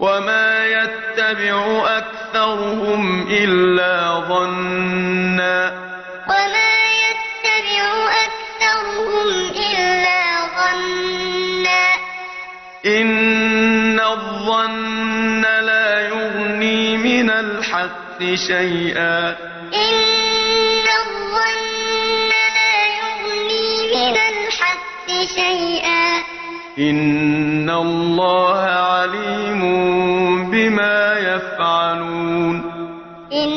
وما يتبع أكثرهم إلا ظنا وما يتبع أكثرهم إلا ظنا إن الظن لا يغني من الحق شيئا إن الظن لا يغني من الحق شيئا إن الله عليم بما يفعلون إن